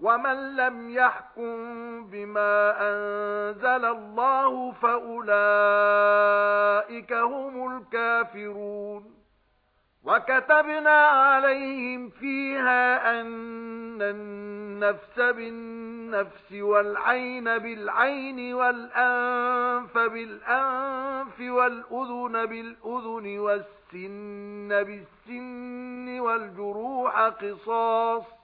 وَمَن لَّمْ يَحْكُم بِمَا أَنزَلَ اللَّهُ فَأُولَئِكَ هُمُ الْكَافِرُونَ وَكَتَبْنَا عَلَيْهِمْ فِيهَا أَنَّ النَّفْسَ بِالنَّفْسِ وَالْعَيْنَ بِالْعَيْنِ وَالْأَنفَ بِالْأَنفِ وَالْأُذُنَ بِالْأُذُنِ وَالسِّنَّ بِالسِّنِّ وَالْجُرُوحَ قِصَاصٌ